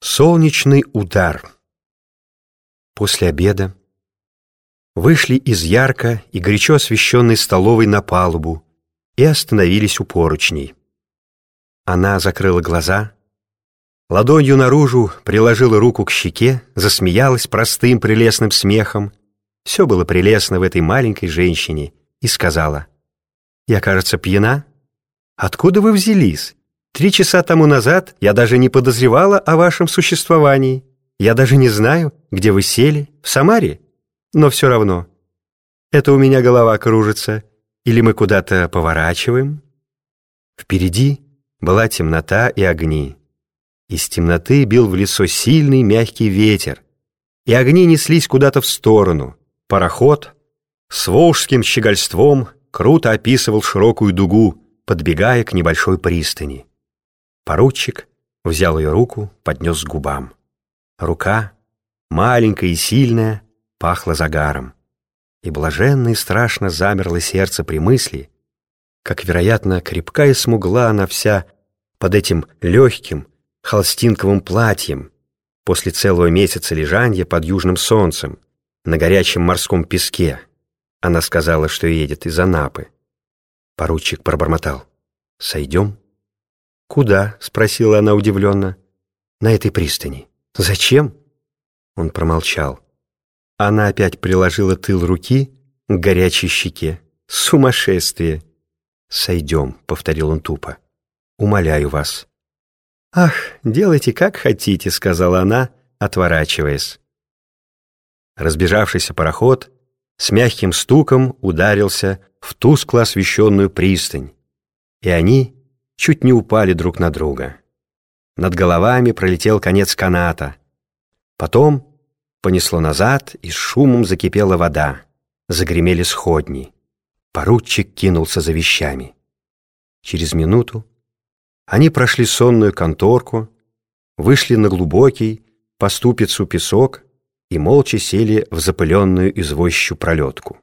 Солнечный удар. После обеда вышли из ярко и горячо освещенной столовой на палубу и остановились у поручней. Она закрыла глаза, ладонью наружу приложила руку к щеке, засмеялась простым прелестным смехом. Все было прелестно в этой маленькой женщине и сказала, «Я, кажется, пьяна? Откуда вы взялись?» Три часа тому назад я даже не подозревала о вашем существовании. Я даже не знаю, где вы сели, в Самаре. Но все равно. Это у меня голова кружится. Или мы куда-то поворачиваем? Впереди была темнота и огни. Из темноты бил в лицо сильный мягкий ветер, и огни неслись куда-то в сторону. Пароход с волжским щегольством круто описывал широкую дугу, подбегая к небольшой пристани. Поручик взял ее руку, поднес к губам. Рука, маленькая и сильная, пахла загаром. И блаженно и страшно замерло сердце при мысли, как, вероятно, крепка и смугла она вся под этим легким холстинковым платьем после целого месяца лежанья под южным солнцем на горячем морском песке. Она сказала, что едет из Анапы. Поручик пробормотал. «Сойдем?» «Куда?» — спросила она удивленно. «На этой пристани». «Зачем?» Он промолчал. Она опять приложила тыл руки к горячей щеке. «Сумасшествие!» «Сойдем», — повторил он тупо. «Умоляю вас». «Ах, делайте как хотите», — сказала она, отворачиваясь. Разбежавшийся пароход с мягким стуком ударился в тускло освещенную пристань, и они чуть не упали друг на друга. Над головами пролетел конец каната. Потом понесло назад, и с шумом закипела вода. Загремели сходни. Поручик кинулся за вещами. Через минуту они прошли сонную конторку, вышли на глубокий, по ступицу песок и молча сели в запыленную извозчую пролетку.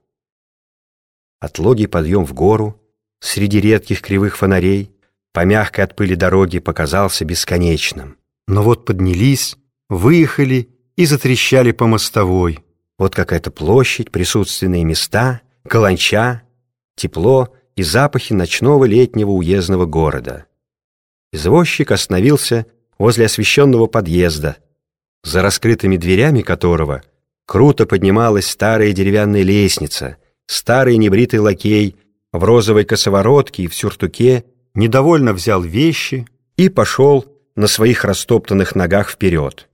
Отлогий подъем в гору среди редких кривых фонарей по мягкой от пыли дороге показался бесконечным. Но вот поднялись, выехали и затрещали по мостовой. Вот какая-то площадь, присутственные места, каланча, тепло и запахи ночного летнего уездного города. Извозчик остановился возле освещенного подъезда, за раскрытыми дверями которого круто поднималась старая деревянная лестница, старый небритый лакей в розовой косоворотке и в сюртуке недовольно взял вещи и пошел на своих растоптанных ногах вперед.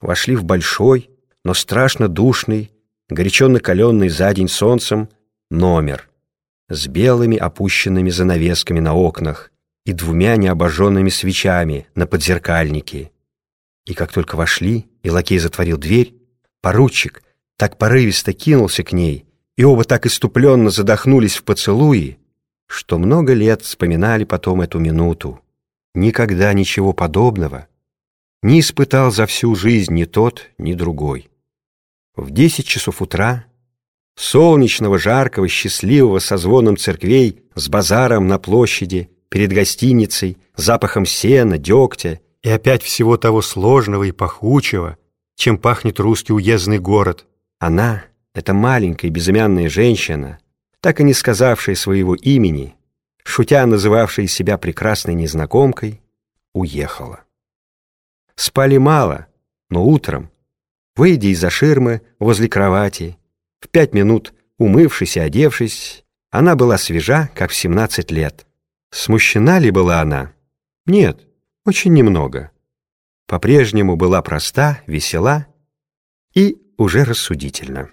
Вошли в большой, но страшно душный, горячо накаленный за день солнцем номер с белыми опущенными занавесками на окнах и двумя необожженными свечами на подзеркальнике. И как только вошли, и лакей затворил дверь, поручик так порывисто кинулся к ней, и оба так иступленно задохнулись в поцелуи, что много лет вспоминали потом эту минуту. Никогда ничего подобного не испытал за всю жизнь ни тот, ни другой. В десять часов утра, солнечного, жаркого, счастливого, со звоном церквей, с базаром на площади, перед гостиницей, запахом сена, дегтя и опять всего того сложного и пахучего, чем пахнет русский уездный город, она, эта маленькая безымянная женщина, так и не сказавшая своего имени, шутя называвшая себя прекрасной незнакомкой, уехала. Спали мало, но утром, выйдя из-за ширмы возле кровати, в пять минут умывшись и одевшись, она была свежа, как в семнадцать лет. Смущена ли была она? Нет, очень немного. По-прежнему была проста, весела и уже рассудительна.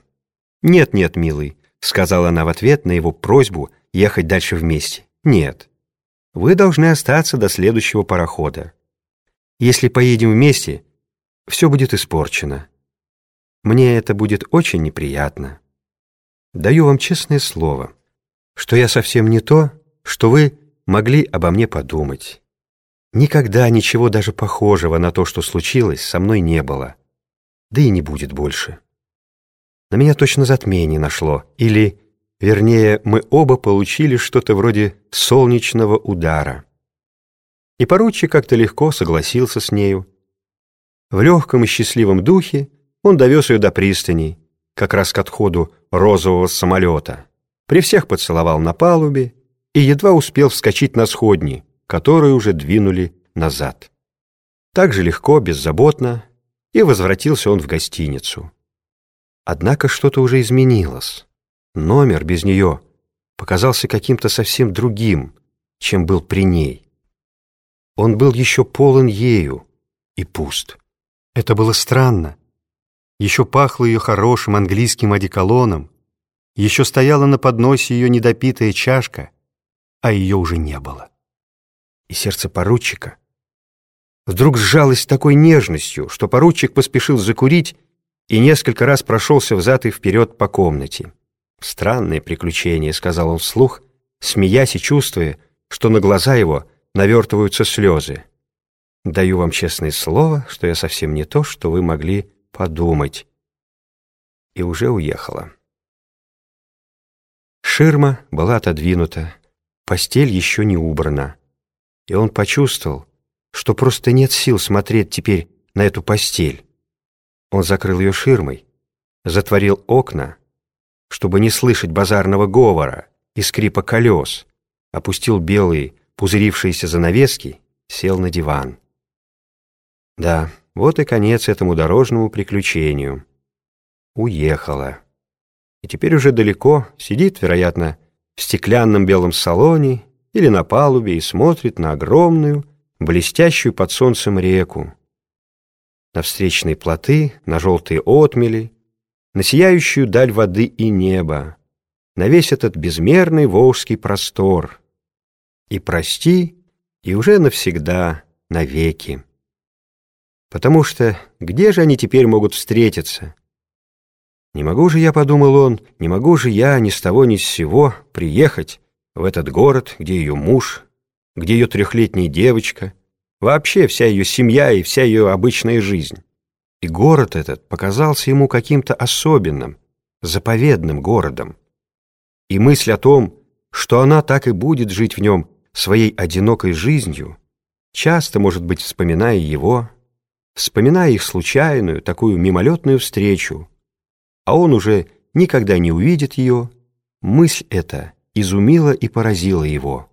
«Нет-нет, милый, сказала она в ответ на его просьбу ехать дальше вместе. «Нет, вы должны остаться до следующего парохода. Если поедем вместе, все будет испорчено. Мне это будет очень неприятно. Даю вам честное слово, что я совсем не то, что вы могли обо мне подумать. Никогда ничего даже похожего на то, что случилось, со мной не было. Да и не будет больше». На меня точно затмение нашло. Или, вернее, мы оба получили что-то вроде солнечного удара. И поручик как-то легко согласился с нею. В легком и счастливом духе он довез ее до пристани, как раз к отходу розового самолета. При всех поцеловал на палубе и едва успел вскочить на сходни, которые уже двинули назад. Так же легко, беззаботно, и возвратился он в гостиницу. Однако что-то уже изменилось. Номер без нее показался каким-то совсем другим, чем был при ней. Он был еще полон ею и пуст. Это было странно. Еще пахло ее хорошим английским одеколоном, еще стояла на подносе ее недопитая чашка, а ее уже не было. И сердце поручика вдруг сжалось такой нежностью, что поручик поспешил закурить и несколько раз прошелся взад и вперед по комнате. «Странное приключение», — сказал он вслух, смеясь и чувствуя, что на глаза его навертываются слезы. «Даю вам честное слово, что я совсем не то, что вы могли подумать». И уже уехала. Ширма была отодвинута, постель еще не убрана. И он почувствовал, что просто нет сил смотреть теперь на эту постель. Он закрыл ее ширмой, затворил окна, чтобы не слышать базарного говора и скрипа колес, опустил белые, пузырившиеся занавески, сел на диван. Да, вот и конец этому дорожному приключению. Уехала и теперь уже далеко, сидит, вероятно, в стеклянном белом салоне или на палубе и смотрит на огромную, блестящую под солнцем реку, на встречные плоты, на желтые отмели, на сияющую даль воды и неба, на весь этот безмерный волжский простор. И прости, и уже навсегда, навеки. Потому что где же они теперь могут встретиться? Не могу же я, подумал он, не могу же я ни с того ни с сего приехать в этот город, где ее муж, где ее трехлетняя девочка, вообще вся ее семья и вся ее обычная жизнь. И город этот показался ему каким-то особенным, заповедным городом. И мысль о том, что она так и будет жить в нем своей одинокой жизнью, часто, может быть, вспоминая его, вспоминая их случайную, такую мимолетную встречу, а он уже никогда не увидит ее, мысль эта изумила и поразила его.